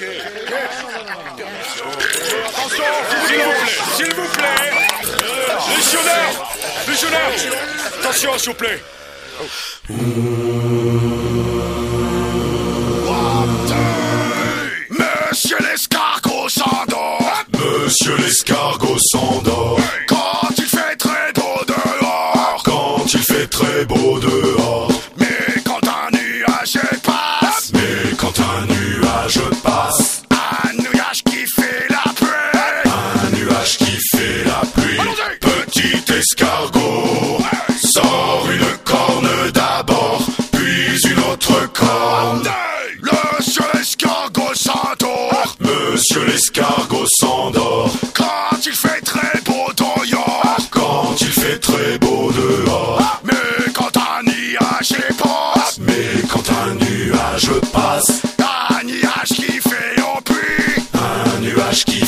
Attention, s'il vous plaît, s'il vous plaît. Légionnaire, légionnaire. Attention, s'il vous plaît. Monsieur l'escargot s'endort Monsieur l'escargot s'endort Quand il fait très beau dehors quand il fait très beau dehors. Qui fait la pluie, petit escargot sort une corne d'abord, puis une autre corne. Monsieur l'escargot s'endort. Monsieur l'escargot s'endort. Quand il fait très beau dehors. Quand il fait très beau dehors. Mais quand un nuage passe. Mais quand un nuage passe, Un nuage qui fait la pluie un nuage qui